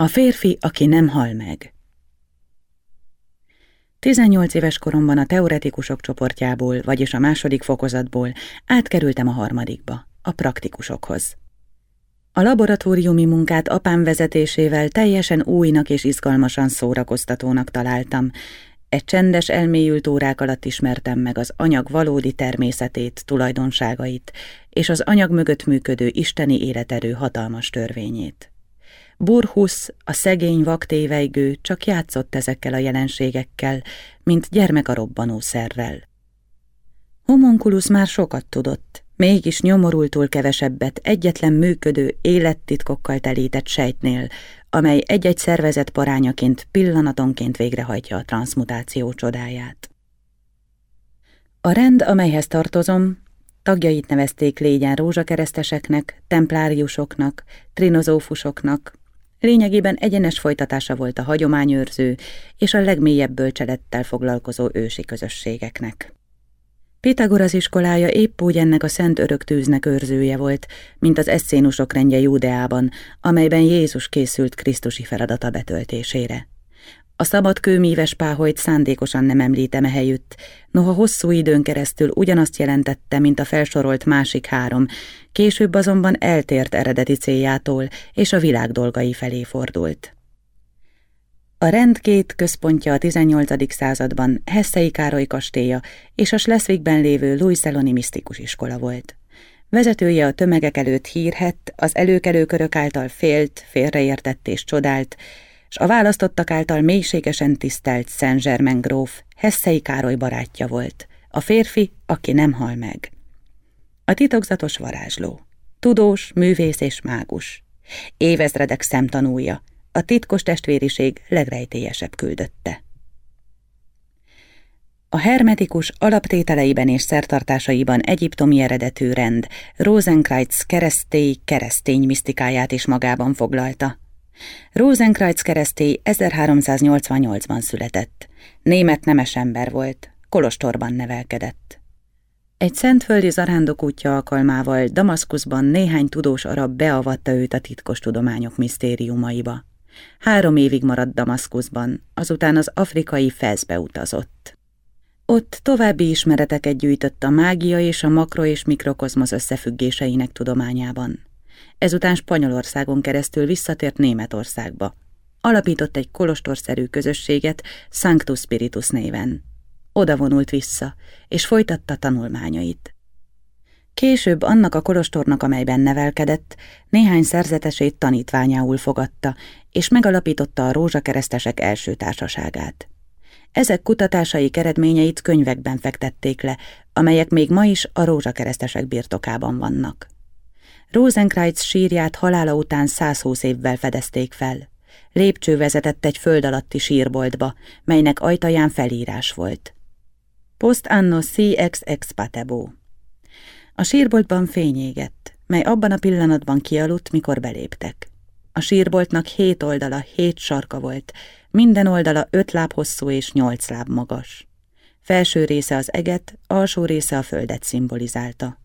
A férfi, aki nem hal meg. 18 éves koromban a teoretikusok csoportjából, vagyis a második fokozatból átkerültem a harmadikba, a praktikusokhoz. A laboratóriumi munkát apám vezetésével teljesen újnak és izgalmasan szórakoztatónak találtam. Egy csendes elmélyült órák alatt ismertem meg az anyag valódi természetét, tulajdonságait, és az anyag mögött működő isteni életerő hatalmas törvényét. Burhus, a szegény vaktéveigő csak játszott ezekkel a jelenségekkel, mint gyermek a robbanószerrel. Homunculus már sokat tudott, mégis nyomorultul kevesebbet egyetlen működő, élettitkokkal telített sejtnél, amely egy-egy szervezet parányaként pillanatonként végrehajtja a transmutáció csodáját. A rend, amelyhez tartozom, tagjait nevezték légyen rózsakereszteseknek, templáriusoknak, trinozófusoknak, Lényegében egyenes folytatása volt a hagyományőrző és a legmélyebb bölcselettel foglalkozó ősi közösségeknek. Pitagoras iskolája épp úgy ennek a szent örök tűznek őrzője volt, mint az eszénusok rendje Júdeában, amelyben Jézus készült Krisztusi feladata betöltésére. A szabad kőmíves páholyt szándékosan nem említem ehelyütt, noha hosszú időn keresztül ugyanazt jelentette, mint a felsorolt másik három, később azonban eltért eredeti céljától, és a világ dolgai felé fordult. A rend két központja a 18. században Hessei Károly kastélya és a Schleswigben lévő Louis misztikus iskola volt. Vezetője a tömegek előtt hírhett, az előkelőkörök által félt, félreértett és csodált, s a választottak által mélységesen tisztelt Saint-Germain gróf Hessei Károly barátja volt, a férfi, aki nem hal meg. A titokzatos varázsló, tudós, művész és mágus, évezredek szemtanúja, a titkos testvériség legrejtélyesebb küldötte. A hermetikus alaptételeiben és szertartásaiban egyiptomi eredetű rend Rosenkreitz keresztély keresztény misztikáját is magában foglalta. Rosenkreitz keresztély 1388-ban született. Német nemes ember volt, Kolostorban nevelkedett. Egy szentföldi zarándok útja alkalmával Damaszkuszban néhány tudós arab beavatta őt a titkos tudományok misztériumaiba. Három évig maradt Damaszkuszban, azután az afrikai Fezbe utazott. Ott további ismereteket gyűjtött a mágia és a makro- és mikrokozmosz összefüggéseinek tudományában. Ezután Spanyolországon keresztül visszatért Németországba. Alapított egy kolostorszerű közösséget Sanctus Spiritus néven. Oda vonult vissza, és folytatta tanulmányait. Később annak a kolostornak, amelyben nevelkedett, néhány szerzetesét tanítványául fogadta, és megalapította a rózsakeresztesek első társaságát. Ezek kutatásai eredményeit könyvekben fektették le, amelyek még ma is a rózsakeresztesek birtokában vannak. Rosenkreitz sírját halála után 120 évvel fedezték fel. Lépcső vezetett egy föld alatti sírboltba, melynek ajtaján felírás volt. Post anno ex patebo. A sírboltban fény égett, mely abban a pillanatban kialudt, mikor beléptek. A sírboltnak hét oldala, hét sarka volt, minden oldala öt láb hosszú és nyolc láb magas. Felső része az eget, alsó része a földet szimbolizálta.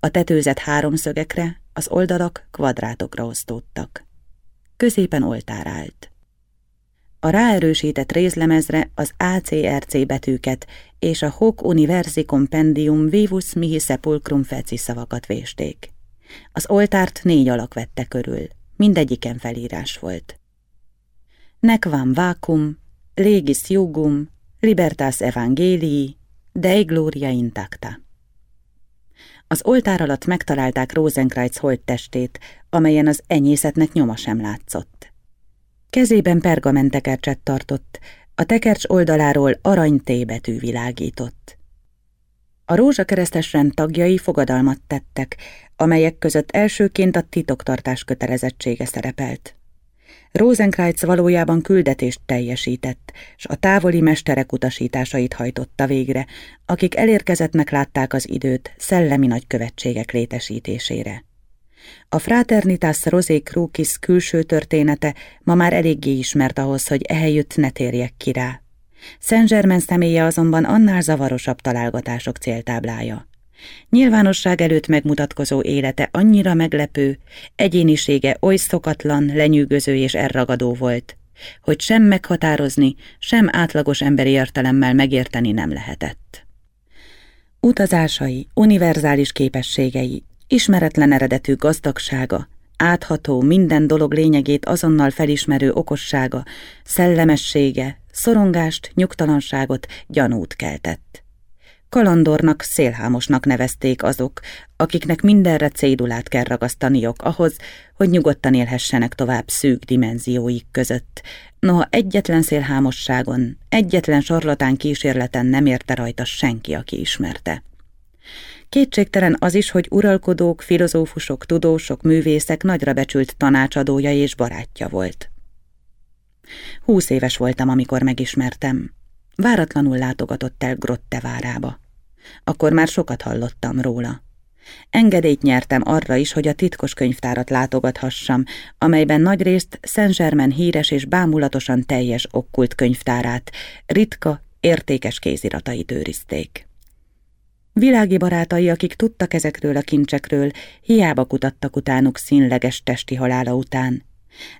A tetőzet háromszögekre, az oldalak kvadrátokra osztódtak. Középen oltár állt. A ráerősített rézlemezre az ACRC betűket és a Hoc Universi Compendium Vivus Mihi Sepulcrum feci szavakat vésték. Az oltárt négy alak vette körül, mindegyiken felírás volt. Nequam vacum, legis jugum, libertas evangelii, dei gloria intacta. Az oltár alatt megtalálták Rosenkreitz holttestét, amelyen az enyészetnek nyoma sem látszott. Kezében pergamentekercset tartott, a tekercs oldaláról arany T betű világított. A rózsakeresztes rend tagjai fogadalmat tettek, amelyek között elsőként a titoktartás kötelezettsége szerepelt. Rosenkreitz valójában küldetést teljesített, s a távoli mesterek utasításait hajtotta végre, akik elérkezettnek látták az időt szellemi nagykövetségek létesítésére. A Fraternitas Rosé Crucis külső története ma már eléggé ismert ahhoz, hogy ehelyütt ne térjek ki rá. Saint Germain személye azonban annál zavarosabb találgatások céltáblája. Nyilvánosság előtt megmutatkozó élete annyira meglepő, egyénisége oly szokatlan, lenyűgöző és elragadó volt, hogy sem meghatározni, sem átlagos emberi értelemmel megérteni nem lehetett. Utazásai, univerzális képességei, ismeretlen eredetű gazdagsága, átható, minden dolog lényegét azonnal felismerő okossága, szellemessége, szorongást, nyugtalanságot, gyanút keltett. Kalandornak, szélhámosnak nevezték azok, akiknek mindenre cédulát kell ragasztaniok ahhoz, hogy nyugodtan élhessenek tovább szűk dimenzióik között. Noha egyetlen szélhámosságon, egyetlen sarlatán kísérleten nem érte rajta senki, aki ismerte. Kétségtelen az is, hogy uralkodók, filozófusok, tudósok, művészek nagyra becsült tanácsadója és barátja volt. Húsz éves voltam, amikor megismertem. Váratlanul látogatott el Grotte várába. Akkor már sokat hallottam róla. Engedélyt nyertem arra is, hogy a titkos könyvtárat látogathassam, amelyben nagyrészt Saint-Germain híres és bámulatosan teljes okkult könyvtárát, ritka, értékes kéziratait őrizték. Világi barátai, akik tudtak ezekről a kincsekről, hiába kutattak utánuk színleges testi halála után.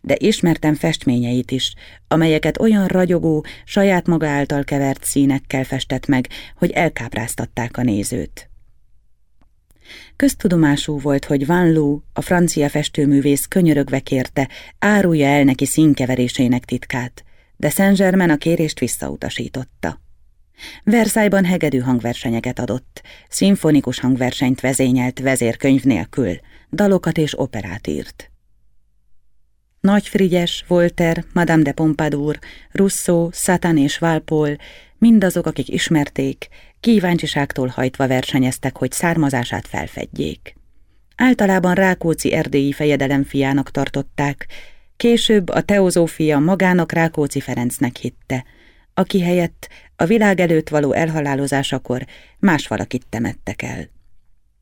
De ismertem festményeit is, amelyeket olyan ragyogó, saját maga által kevert színekkel festett meg, hogy elkápráztatták a nézőt. Köztudomású volt, hogy Van Loo, a francia festőművész könyörögve kérte, árulja el neki színkeverésének titkát, de Saint-Germain a kérést visszautasította. Versailles-ban hegedű hangversenyeket adott, szimfonikus hangversenyt vezényelt vezérkönyv nélkül, dalokat és operát írt. Nagy Frigyes, Volter, Madame de Pompadour, Rousseau, Satan és Walpole, mindazok, akik ismerték, kíváncsiságtól hajtva versenyeztek, hogy származását felfedjék. Általában Rákóczi erdélyi fejedelem fiának tartották, később a teozófia magának Rákóczi Ferencnek hitte, aki helyett a világ előtt való elhalálozásakor más valakit temettek el.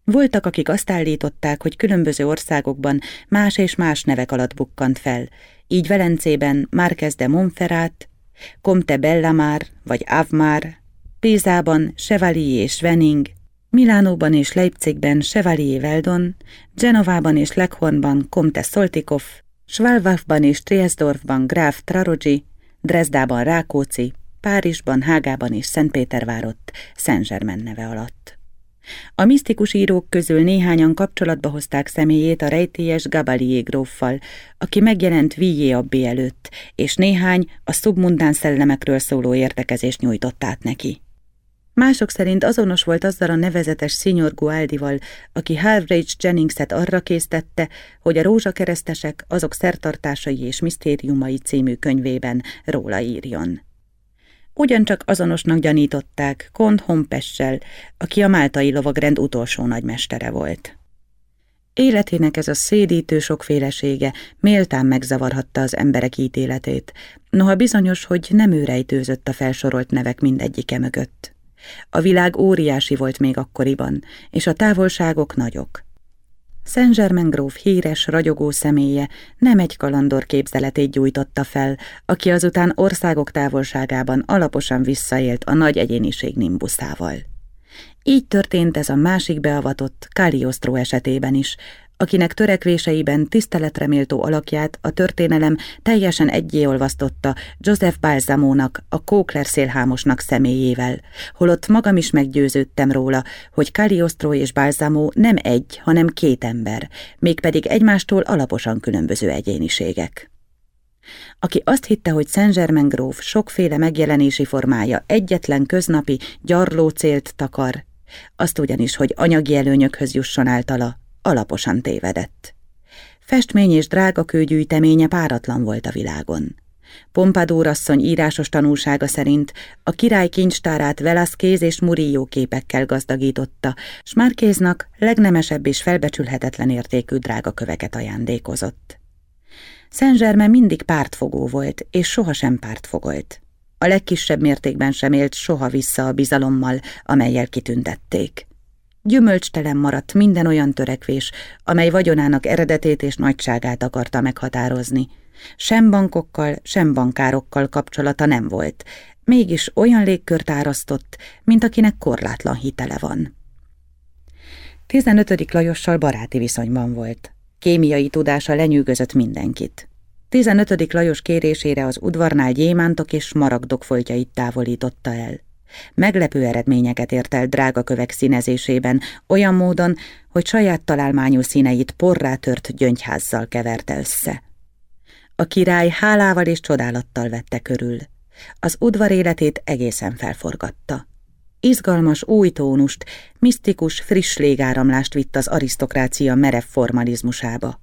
Voltak, akik azt állították, hogy különböző országokban más és más nevek alatt bukkant fel, így Velencében Márquez de Montferrat, Comte Bellamar vagy Avmar, Pézában Chevalier és Wenning, Milánóban és Leipzigben Chevalier Weldon, Genovában és Leghornban Comte Szoltikov, Schwalbachban és Triesdorfban Graf Trarogi, Dresdában Rákóczi, Párizsban, Hágában és Szentpétervárott Saint-Germain neve alatt. A misztikus írók közül néhányan kapcsolatba hozták személyét a rejtélyes Gabalié gróffal, aki megjelent Villé abbé előtt, és néhány a szubmundán szellemekről szóló értekezést nyújtott át neki. Mások szerint azonos volt azzal a nevezetes Signor Gualdival, aki Halvage Jenningset arra késztette, hogy a rózsakeresztesek azok szertartásai és misztériumai című könyvében róla írjon. Ugyancsak azonosnak gyanították Kont Hompessel, aki a máltai lovagrend utolsó nagymestere volt. Életének ez a szédítő sokfélesége méltán megzavarhatta az emberek ítéletét, noha bizonyos, hogy nem ő a felsorolt nevek mindegyike mögött. A világ óriási volt még akkoriban, és a távolságok nagyok. Saint-Germain gróf híres, ragyogó személye nem egy kalandor képzeletét gyújtotta fel, aki azután országok távolságában alaposan visszaélt a nagy egyéniség nimbuszával. Így történt ez a másik beavatott Cagliostro esetében is, akinek törekvéseiben tiszteletreméltó alakját a történelem teljesen egyéolvasztotta Joseph Balsamónak, a Kókler szélhámosnak személyével, holott magam is meggyőződtem róla, hogy Cagliostro és Balsamó nem egy, hanem két ember, mégpedig egymástól alaposan különböző egyéniségek. Aki azt hitte, hogy Saint-Germain gróf sokféle megjelenési formája egyetlen köznapi, gyarló célt takar, azt ugyanis, hogy anyagi előnyökhöz jusson általa, alaposan tévedett. Festmény és drága kőgyűjteménye páratlan volt a világon. Pompadour asszony írásos tanulsága szerint a király kincstárát Velasquez és Murillo képekkel gazdagította, s Márkéznak legnemesebb és felbecsülhetetlen értékű drága köveket ajándékozott. Saint-Germain mindig pártfogó volt, és sohasem pártfogolt. A legkisebb mértékben sem élt soha vissza a bizalommal, amelyel kitüntették. Gyümölcstelen maradt minden olyan törekvés, amely vagyonának eredetét és nagyságát akarta meghatározni. Sem bankokkal, sem bankárokkal kapcsolata nem volt, mégis olyan légkört árasztott, mint akinek korlátlan hitele van. 15. Lajossal baráti viszonyban volt. Kémiai tudása lenyűgözött mindenkit. 15. Lajos kérésére az udvarnál gyémántok és maragdok foltjait távolította el. Meglepő eredményeket ért el drága kövek színezésében, olyan módon, hogy saját találmányú színeit porrá tört gyöngyházzal keverte össze. A király hálával és csodálattal vette körül. Az udvar életét egészen felforgatta. Izgalmas új tónust, misztikus, friss légáramlást vitt az arisztokrácia merev formalizmusába.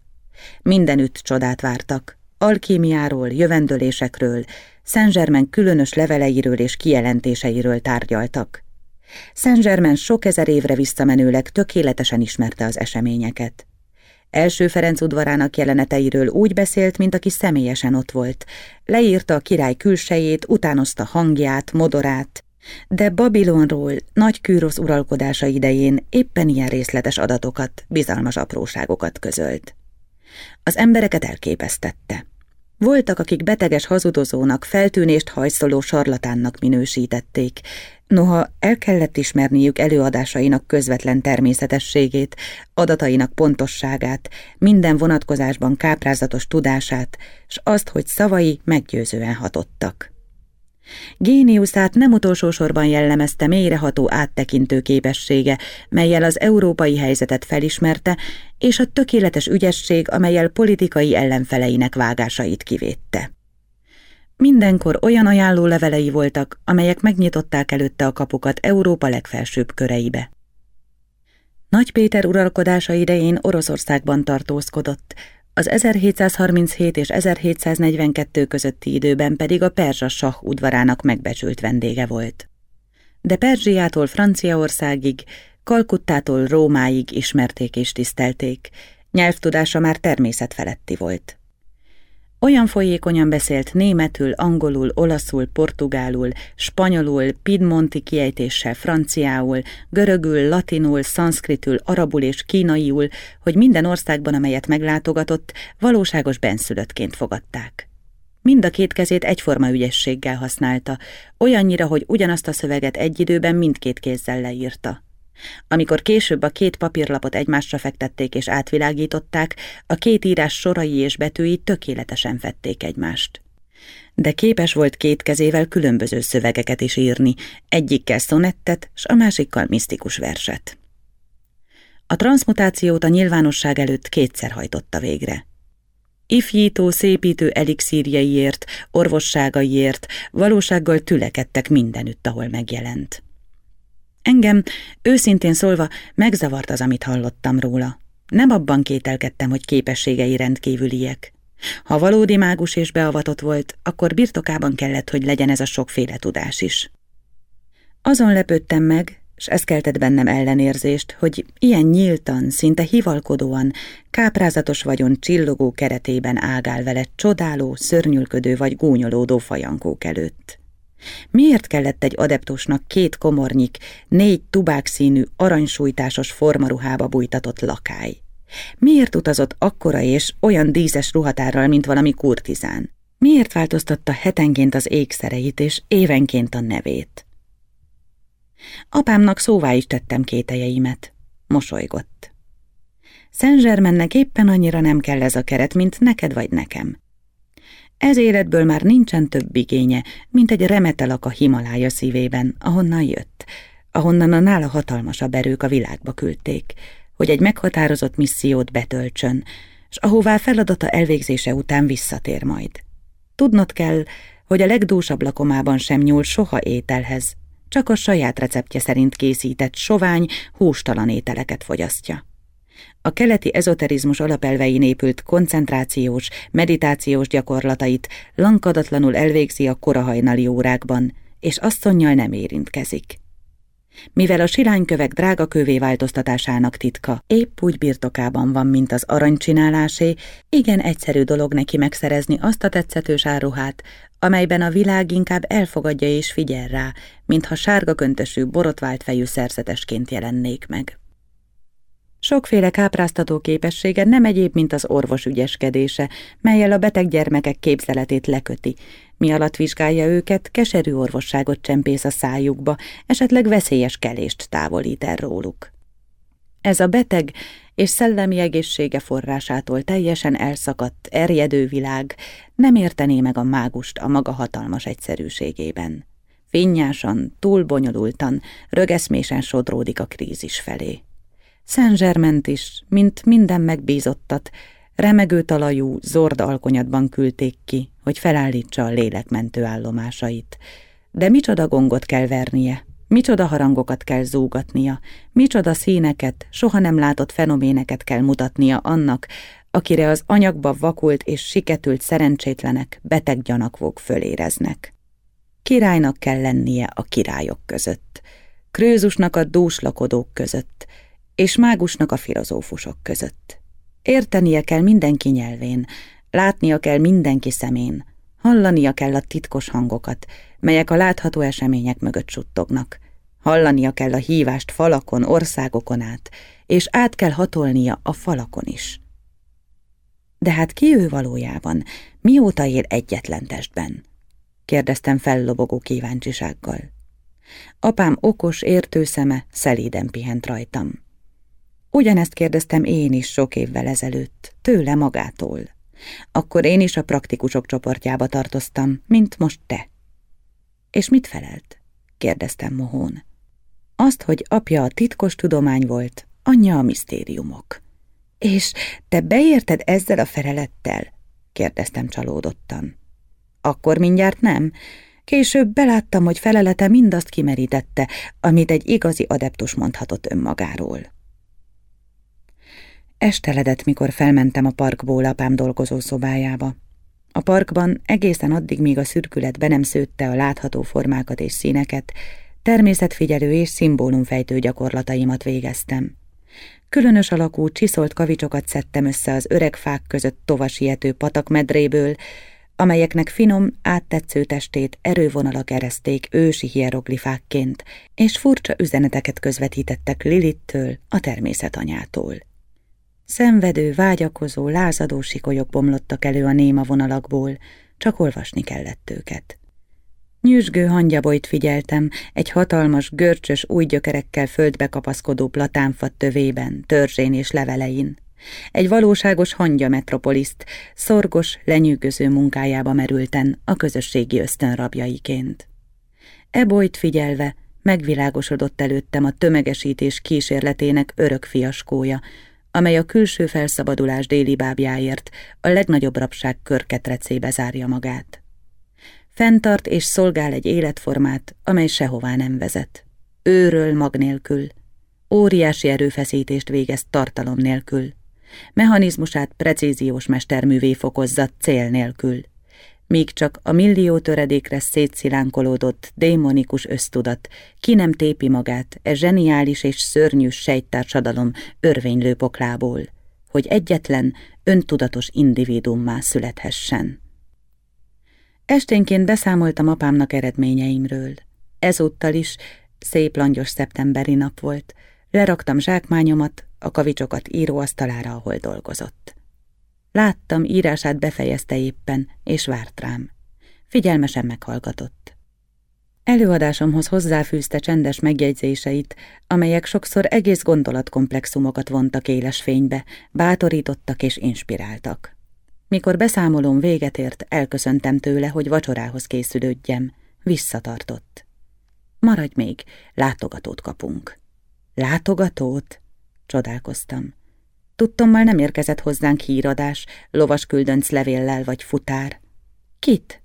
Mindenütt csodát vártak, alkímiáról, jövendölésekről, Saint-Germain különös leveleiről és kijelentéseiről tárgyaltak. Saint-Germain sok ezer évre visszamenőleg tökéletesen ismerte az eseményeket. Első Ferenc udvarának jeleneteiről úgy beszélt, mint aki személyesen ott volt. Leírta a király külsejét, utánozta hangját, modorát, de Babilonról nagy Kűrosz uralkodása idején éppen ilyen részletes adatokat, bizalmas apróságokat közölt. Az embereket elképesztette. Voltak, akik beteges hazudozónak, feltűnést hajszoló sarlatánnak minősítették, noha el kellett ismerniük előadásainak közvetlen természetességét, adatainak pontosságát, minden vonatkozásban káprázatos tudását, s azt, hogy szavai meggyőzően hatottak. Géniuszát nem utolsó sorban jellemezte mélyreható áttekintő képessége, melyel az európai helyzetet felismerte, és a tökéletes ügyesség, amelyel politikai ellenfeleinek vágásait kivédte. Mindenkor olyan ajánló levelei voltak, amelyek megnyitották előtte a kapukat Európa legfelsőbb köreibe. Nagy Péter uralkodása idején Oroszországban tartózkodott, az 1737 és 1742 közötti időben pedig a perzsa sah udvarának megbecsült vendége volt. De Perzsiától Franciaországig, Kalkuttától Rómáig ismerték és tisztelték, nyelvtudása már természetfeletti volt. Olyan folyékonyan beszélt németül, angolul, olaszul, portugálul, spanyolul, pidmonti kiejtéssel, franciául, görögül, latinul, szanszkritül, arabul és kínaiul, hogy minden országban, amelyet meglátogatott, valóságos benszülöttként fogadták. Mind a két kezét egyforma ügyességgel használta, olyannyira, hogy ugyanazt a szöveget egy időben mindkét kézzel leírta. Amikor később a két papírlapot egymásra fektették és átvilágították, a két írás sorai és betűi tökéletesen fették egymást. De képes volt két kezével különböző szövegeket is írni, egyikkel szonettet, s a másikkal misztikus verset. A transmutációt a nyilvánosság előtt kétszer hajtotta végre. Ifjító, szépítő elixírjaiért, orvosságaiért, valósággal tülekedtek mindenütt, ahol megjelent. Engem, őszintén szólva, megzavart az, amit hallottam róla. Nem abban kételkedtem, hogy képességei rendkívüliek. Ha valódi mágus és beavatott volt, akkor birtokában kellett, hogy legyen ez a sokféle tudás is. Azon lepődtem meg, s ez keltett bennem ellenérzést, hogy ilyen nyíltan, szinte hivalkodóan, káprázatos vagyon csillogó keretében ágál vele csodáló, szörnyülködő vagy gúnyolódó fajankók előtt. Miért kellett egy adeptusnak két komornyik, négy tubákszínű, aranysújtásos formaruhába bújtatott lakály? Miért utazott akkora és olyan díszes ruhatárral, mint valami kurtizán? Miért változtatta hetenként az ékszereit és évenként a nevét? Apámnak szóvá is tettem kételjeimet. Mosolygott. Szent éppen annyira nem kell ez a keret, mint neked vagy nekem. Ez életből már nincsen több igénye, mint egy remetelak a Himalája szívében, ahonnan jött, ahonnan a nála hatalmasabb erők a világba küldték, hogy egy meghatározott missziót betöltsön, s ahová feladata elvégzése után visszatér majd. Tudnod kell, hogy a legdúsabb lakomában sem nyúl soha ételhez, csak a saját receptje szerint készített sovány, hústalan ételeket fogyasztja. A keleti ezoterizmus alapelvein épült koncentrációs, meditációs gyakorlatait lankadatlanul elvégzi a korahajnali órákban, és asszonnyal nem érintkezik. Mivel a silánykövek drága kövé változtatásának titka épp úgy birtokában van, mint az aranycsinálásé, igen egyszerű dolog neki megszerezni azt a tetszetős áruhát, amelyben a világ inkább elfogadja és figyel rá, mintha sárga köntösű, borotvált fejű szerzetesként jelennék meg. Sokféle kápráztató képessége nem egyéb, mint az orvos ügyeskedése, melyel a beteg gyermekek képzeletét leköti, mi alatt vizsgálja őket, keserű orvosságot csempész a szájukba, esetleg veszélyes kelést távolít el róluk. Ez a beteg és szellemi egészsége forrásától teljesen elszakadt, erjedő világ nem értené meg a mágust a maga hatalmas egyszerűségében. Finnyásan, túl bonyolultan, rögeszmésen sodródik a krízis felé. Szent is, mint minden megbízottat, remegő talajú, zord alkonyatban küldték ki, hogy felállítsa a lélekmentő állomásait. De micsoda gongot kell vernie, micsoda harangokat kell zúgatnia, micsoda színeket, soha nem látott fenoméneket kell mutatnia annak, akire az anyagba vakult és siketült szerencsétlenek, beteg gyanakvók föléreznek. Királynak kell lennie a királyok között, krőzusnak a dúslakodók között, és mágusnak a filozófusok között. Értenie kell mindenki nyelvén, látnia kell mindenki szemén, hallania kell a titkos hangokat, melyek a látható események mögött suttognak. Hallania kell a hívást falakon, országokon át, és át kell hatolnia a falakon is. De hát ki ő valójában? Mióta él egyetlen testben? kérdeztem fellobogó kíváncsisággal. Apám okos, értő szeme szelíden pihent rajtam. Ugyanezt kérdeztem én is sok évvel ezelőtt, tőle magától. Akkor én is a praktikusok csoportjába tartoztam, mint most te. És mit felelt? kérdeztem mohón. Azt, hogy apja a titkos tudomány volt, anyja a misztériumok. És te beérted ezzel a felelettel? kérdeztem csalódottan. Akkor mindjárt nem. Később beláttam, hogy felelete mindazt kimerítette, amit egy igazi adeptus mondhatott önmagáról. Esteledett, mikor felmentem a parkból apám dolgozó szobájába. A parkban egészen addig, míg a szürkület be nem szőtte a látható formákat és színeket, természetfigyelő és szimbólumfejtő gyakorlataimat végeztem. Különös alakú, csiszolt kavicsokat szedtem össze az öreg fák között tovasiető patakmedréből, amelyeknek finom, áttetsző testét erővonalak ereszték ősi hieroglifákként, és furcsa üzeneteket közvetítettek Lilittől, a természetanyától. Szenvedő, vágyakozó, lázadó sikolyok bomlottak elő a néma vonalakból, csak olvasni kellett őket. Nyűsgő hangyabolyt figyeltem, egy hatalmas, görcsös, új gyökerekkel földbe kapaszkodó platánfat tövében, törzsén és levelein. Egy valóságos hangya metropoliszt, szorgos, lenyűgöző munkájába merülten a közösségi ösztönrabjaiként. Ebolyt figyelve megvilágosodott előttem a tömegesítés kísérletének örök fiaskója, amely a külső felszabadulás déli bábjáért a legnagyobb rabság körketrecébe zárja magát. Fentart és szolgál egy életformát, amely sehová nem vezet. Őről mag nélkül. Óriási erőfeszítést végez tartalom nélkül. Mechanizmusát precíziós mesterművé fokozza cél nélkül míg csak a millió töredékre szétszilánkolódott démonikus ösztudat ki nem tépi magát e zseniális és szörnyű sejttársadalom örvénylő poklából, hogy egyetlen, öntudatos individummá születhessen. Esténként beszámoltam apámnak eredményeimről. Ezúttal is szép langyos szeptemberi nap volt, leraktam zsákmányomat, a kavicsokat íróasztalára, ahol dolgozott. Láttam, írását befejezte éppen, és várt rám. Figyelmesen meghallgatott. Előadásomhoz hozzáfűzte csendes megjegyzéseit, amelyek sokszor egész gondolatkomplexumokat vontak éles fénybe, bátorítottak és inspiráltak. Mikor beszámolom véget ért, elköszöntem tőle, hogy vacsorához készülődjem. Visszatartott. Maradj még, látogatót kapunk. Látogatót? Csodálkoztam. Tudtommal nem érkezett hozzánk híradás, lovas küldönc levéllel vagy futár. Kit?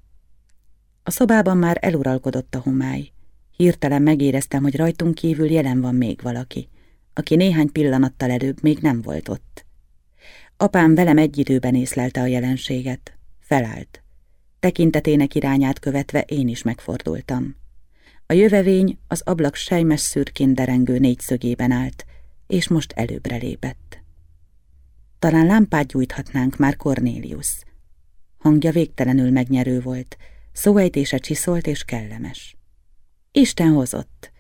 A szobában már eluralkodott a homály. Hirtelen megéreztem, hogy rajtunk kívül jelen van még valaki, aki néhány pillanattal előbb még nem volt ott. Apám velem egy időben észlelte a jelenséget. Felállt. Tekintetének irányát követve én is megfordultam. A jövevény az ablak sejmes szürkén derengő négyszögében állt, és most előbbre lépett. Talán lámpát gyújthatnánk már Cornélius. Hangja végtelenül megnyerő volt, szóejtése csiszolt és kellemes. Isten hozott,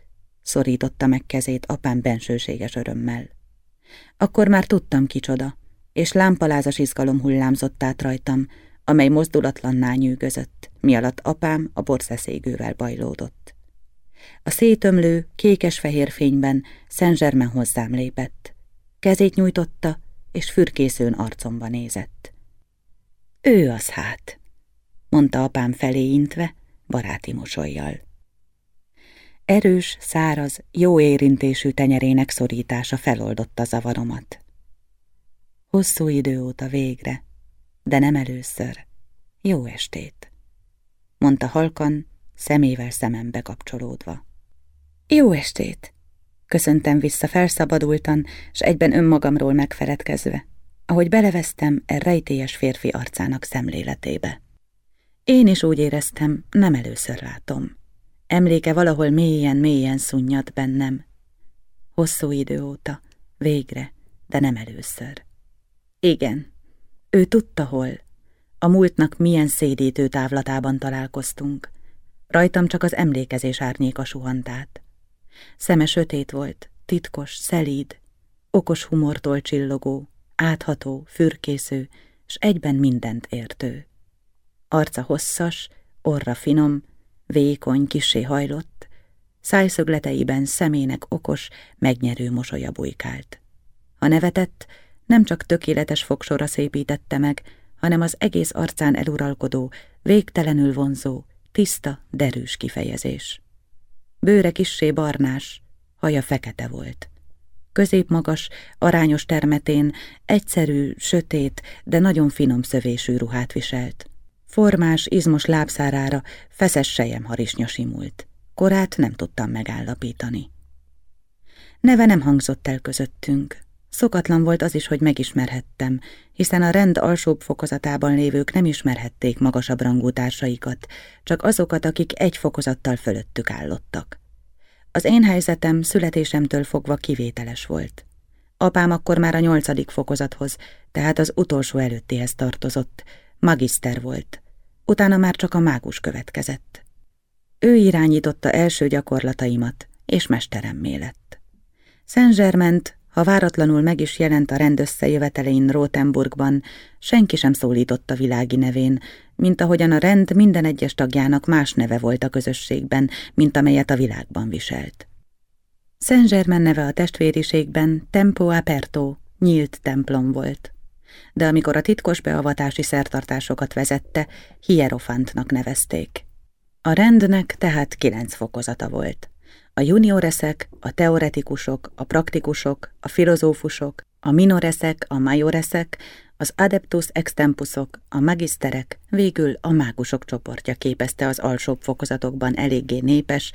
szorította meg kezét apám bensőséges örömmel. Akkor már tudtam kicsoda, és lámpalázas izgalom hullámzott át rajtam, amely mozdulatlanná nyűgözött, mi alatt apám a borszeszégővel bajlódott. A szétömlő, kékes-fehér fényben Szent Zsermen hozzám lépett, Kezét nyújtotta, és fürkészőn arcomba nézett. Ő az hát, mondta apám felé intve, baráti mosolyjal. Erős, száraz, jó érintésű tenyerének szorítása feloldotta zavaromat. Hosszú idő óta végre, de nem először. Jó estét, mondta halkan, szemével szemembe kapcsolódva. Jó estét! Köszöntem vissza felszabadultan, s egyben önmagamról megfeledkezve, ahogy beleveztem e rejtélyes férfi arcának szemléletébe. Én is úgy éreztem, nem először látom. Emléke valahol mélyen-mélyen szunnyad bennem. Hosszú idő óta, végre, de nem először. Igen, ő tudta hol. A múltnak milyen szédítő távlatában találkoztunk. Rajtam csak az emlékezés árnyéka suhantát. Szeme sötét volt, titkos, szelíd, okos humortól csillogó, átható, fürkésző, s egyben mindent értő. Arca hosszas, orra finom, vékony, kisé hajlott, szájszögleteiben szemének okos, megnyerő mosolya bujkált. Ha nevetett, nem csak tökéletes fogsora szépítette meg, hanem az egész arcán eluralkodó, végtelenül vonzó, tiszta, derűs kifejezés. Bőre kissé barnás, haja fekete volt. Középmagas, arányos termetén egyszerű, sötét, de nagyon finom szövésű ruhát viselt. Formás, izmos lábszárára feszes harisnya simult. Korát nem tudtam megállapítani. Neve nem hangzott el közöttünk. Szokatlan volt az is, hogy megismerhettem, hiszen a rend alsóbb fokozatában lévők nem ismerhették magasabb rangú társaikat, csak azokat, akik egy fokozattal fölöttük állottak. Az én helyzetem születésemtől fogva kivételes volt. Apám akkor már a nyolcadik fokozathoz, tehát az utolsó előttihez tartozott, magiszter volt. Utána már csak a mágus következett. Ő irányította első gyakorlataimat, és mesteremmé lett. Saint-Germaint ha váratlanul meg is jelent a rendösszejövetelein Rotenburgban, senki sem szólította világi nevén, mint ahogyan a rend minden egyes tagjának más neve volt a közösségben, mint amelyet a világban viselt. Saint-Germain neve a testvériségben Tempo Aperto, nyílt templom volt. De amikor a titkos beavatási szertartásokat vezette, hierofantnak nevezték. A rendnek tehát kilenc fokozata volt. A junioreszek, a teoretikusok, a praktikusok, a filozófusok, a minoreszek, a majoreszek, az adeptus extempusok, a magiszterek, végül a mágusok csoportja képezte az alsóbb fokozatokban eléggé népes,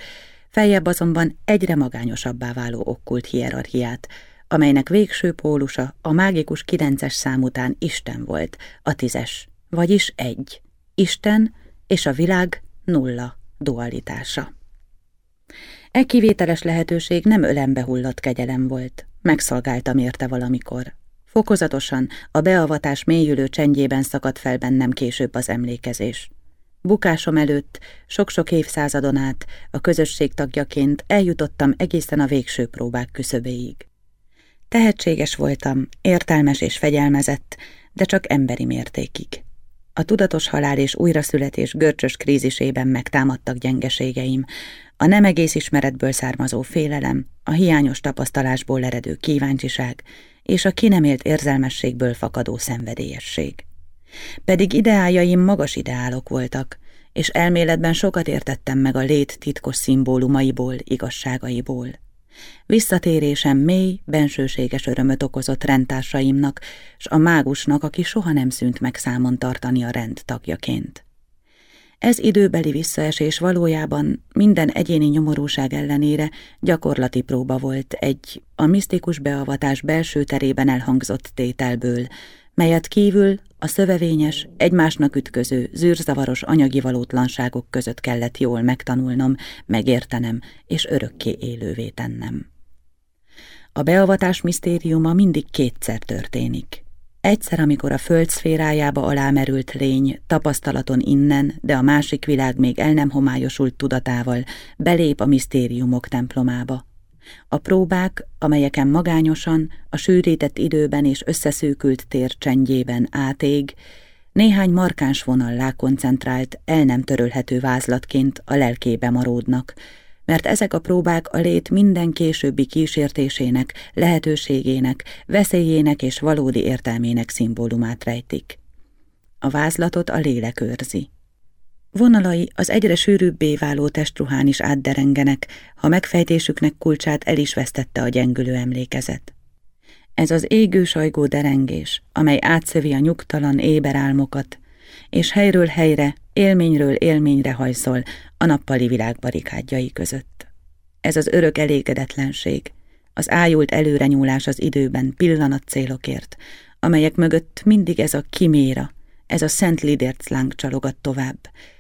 feljebb azonban egyre magányosabbá váló okkult hierarchiát, amelynek végső pólusa a mágikus kilences szám után Isten volt, a tízes, vagyis egy, Isten és a világ nulla dualitása. E kivételes lehetőség nem ölembe hullott kegyelem volt. Megszolgáltam érte valamikor. Fokozatosan, a beavatás mélyülő csendjében szakadt fel bennem később az emlékezés. Bukásom előtt, sok-sok évszázadon át, a közösség tagjaként eljutottam egészen a végső próbák küszöbéig. Tehetséges voltam, értelmes és fegyelmezett, de csak emberi mértékig. A tudatos halál és újraszületés görcsös krízisében megtámadtak gyengeségeim, a nem egész ismeretből származó félelem, a hiányos tapasztalásból eredő kíváncsiság és a ki érzelmességből fakadó szenvedélyesség. Pedig ideájaim magas ideálok voltak, és elméletben sokat értettem meg a lét titkos szimbólumaiból, igazságaiból. Visszatérésem mély, bensőséges örömöt okozott rendtársaimnak, s a mágusnak, aki soha nem szűnt meg számon tartani a rend tagjaként. Ez időbeli visszaesés valójában minden egyéni nyomorúság ellenére gyakorlati próba volt egy a misztikus beavatás belső terében elhangzott tételből, melyet kívül a szövevényes, egymásnak ütköző, zűrzavaros anyagi valótlanságok között kellett jól megtanulnom, megértenem és örökké élővé tennem. A beavatás misztériuma mindig kétszer történik. Egyszer, amikor a föld szférájába alámerült lény tapasztalaton innen, de a másik világ még el nem homályosult tudatával belép a misztériumok templomába. A próbák, amelyeken magányosan, a sűrített időben és összeszűkült tér csendjében átég, néhány markáns vonallá koncentrált, el nem törölhető vázlatként a lelkébe maródnak, mert ezek a próbák a lét minden későbbi kísértésének, lehetőségének, veszélyének és valódi értelmének szimbólumát rejtik. A vázlatot a lélek őrzi. Vonalai az egyre sűrűbbé váló testruhán is átderengenek, ha megfejtésüknek kulcsát el is vesztette a gyengülő emlékezet. Ez az égő sajgó derengés, amely átszövi a nyugtalan éber álmokat, és helyről helyre, élményről élményre hajszol a nappali világ barikádjai között. Ez az örök elégedetlenség, az ájult előrenyúlás az időben pillanat célokért, amelyek mögött mindig ez a kiméra, ez a szent lidérclánk csalogat tovább,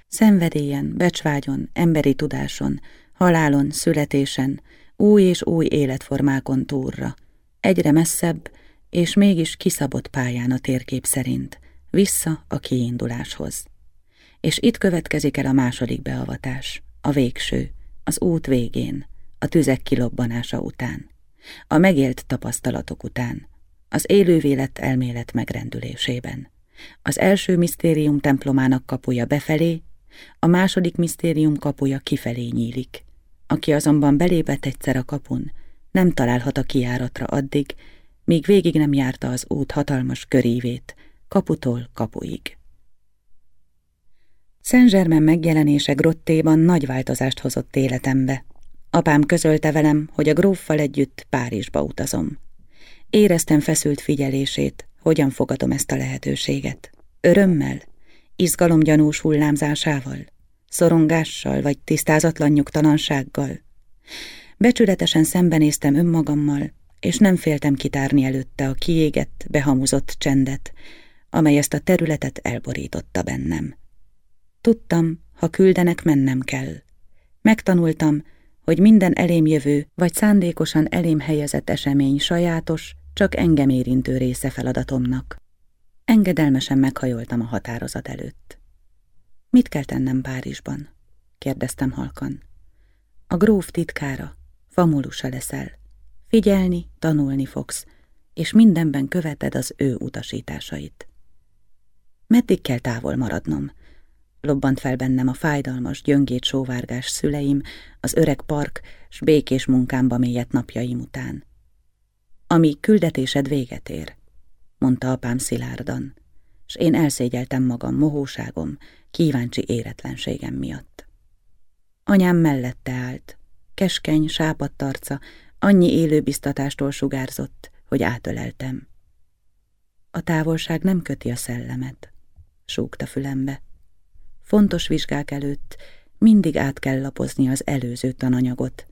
szenvedélyen, becsvágyon, emberi tudáson, halálon, születésen, új és új életformákon túlra, egyre messzebb, és mégis kiszabott pályán a térkép szerint, vissza a kiinduláshoz. És itt következik el a második beavatás, a végső, az út végén, a tüzek kilobbanása után, a megélt tapasztalatok után, az élővélet elmélet megrendülésében. Az első misztérium templomának kapuja befelé, a második misztérium kapuja kifelé nyílik. Aki azonban belépett egyszer a kapun, nem találhat a kiáratra addig, míg végig nem járta az út hatalmas körívét, kaputól kapuig. Szent megjelenése grottéban nagy változást hozott életembe. Apám közölte velem, hogy a gróffal együtt Párizsba utazom. Éreztem feszült figyelését, hogyan fogadom ezt a lehetőséget. Örömmel, izgalomgyanús hullámzásával, szorongással vagy tisztázatlan nyugtalansággal. Becsületesen szembenéztem önmagammal, és nem féltem kitárni előtte a kiégett, behamuzott csendet, amely ezt a területet elborította bennem. Tudtam, ha küldenek, mennem kell. Megtanultam, hogy minden elém jövő vagy szándékosan elém helyezett esemény sajátos, csak engem érintő része feladatomnak. Engedelmesen meghajoltam a határozat előtt. Mit kell tennem Párizsban? kérdeztem halkan. A gróf titkára, famulusa leszel. Figyelni, tanulni fogsz, és mindenben követed az ő utasításait. Meddig kell távol maradnom? Lobbant fel bennem a fájdalmas, gyöngét sóvárgás szüleim, az öreg park, s békés munkámba mélyett napjaim után. Ami küldetésed véget ér, mondta apám szilárdan, s én elszégyeltem magam mohóságom, kíváncsi éretlenségem miatt. Anyám mellette állt, keskeny, sápadt arca, annyi élő biztatástól sugárzott, hogy átöleltem. A távolság nem köti a szellemet, súgta fülembe. Fontos vizsgák előtt mindig át kell lapozni az előző tananyagot.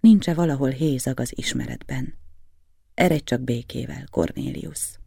Nincs-e valahol hézag az ismeretben? Eredj csak békével, Cornélius.